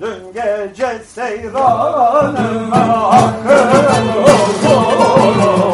Dün gece seyranıma hakkın huzuru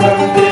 from thee.